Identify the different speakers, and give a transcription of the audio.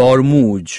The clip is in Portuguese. Speaker 1: Tormund